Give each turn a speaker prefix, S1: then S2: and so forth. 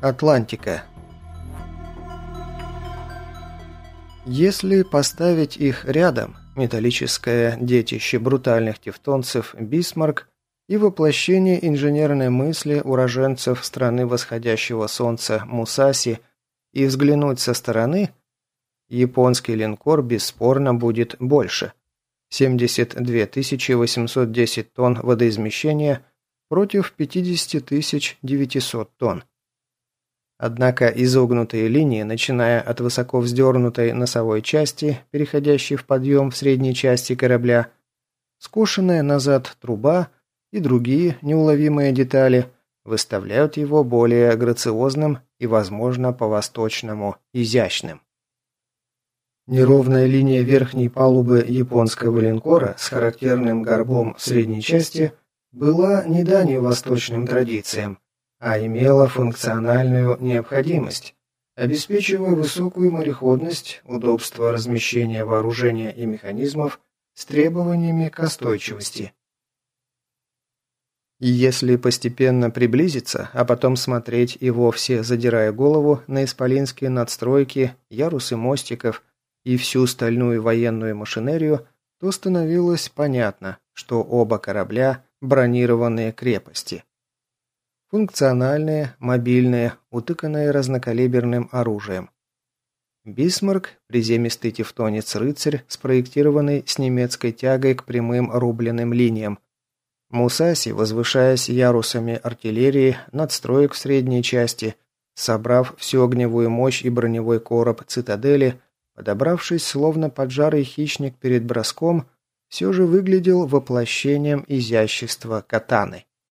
S1: Атлантика. Если поставить их рядом, металлическое детище брутальных тевтонцев Бисмарк и воплощение инженерной мысли уроженцев страны восходящего солнца Мусаси и взглянуть со стороны, японский линкор бесспорно будет больше. 72 810 тонн водоизмещения против 50 900 тонн. Однако изогнутые линии, начиная от высоко вздернутой носовой части, переходящей в подъем в средней части корабля, скошенная назад труба и другие неуловимые детали выставляют его более грациозным и, возможно, по-восточному изящным. Неровная линия верхней палубы японского линкора с характерным горбом в средней части была не данью восточным традициям, а имела функциональную необходимость, обеспечивая высокую мореходность, удобство размещения вооружения и механизмов с требованиями к устойчивости. Если постепенно приблизиться, а потом смотреть и вовсе задирая голову на исполинские надстройки, ярусы мостиков и всю стальную военную машинерию, то становилось понятно, что оба корабля – бронированные крепости. Функциональные, мобильные, утыканные разнокалиберным оружием. Бисмарк – приземистый тевтонец-рыцарь, спроектированный с немецкой тягой к прямым рубленным линиям. Мусаси, возвышаясь ярусами артиллерии, надстроек в средней части, собрав всю огневую мощь и броневой короб цитадели, подобравшись словно поджарый хищник перед броском, все же выглядел воплощением изящества катаны.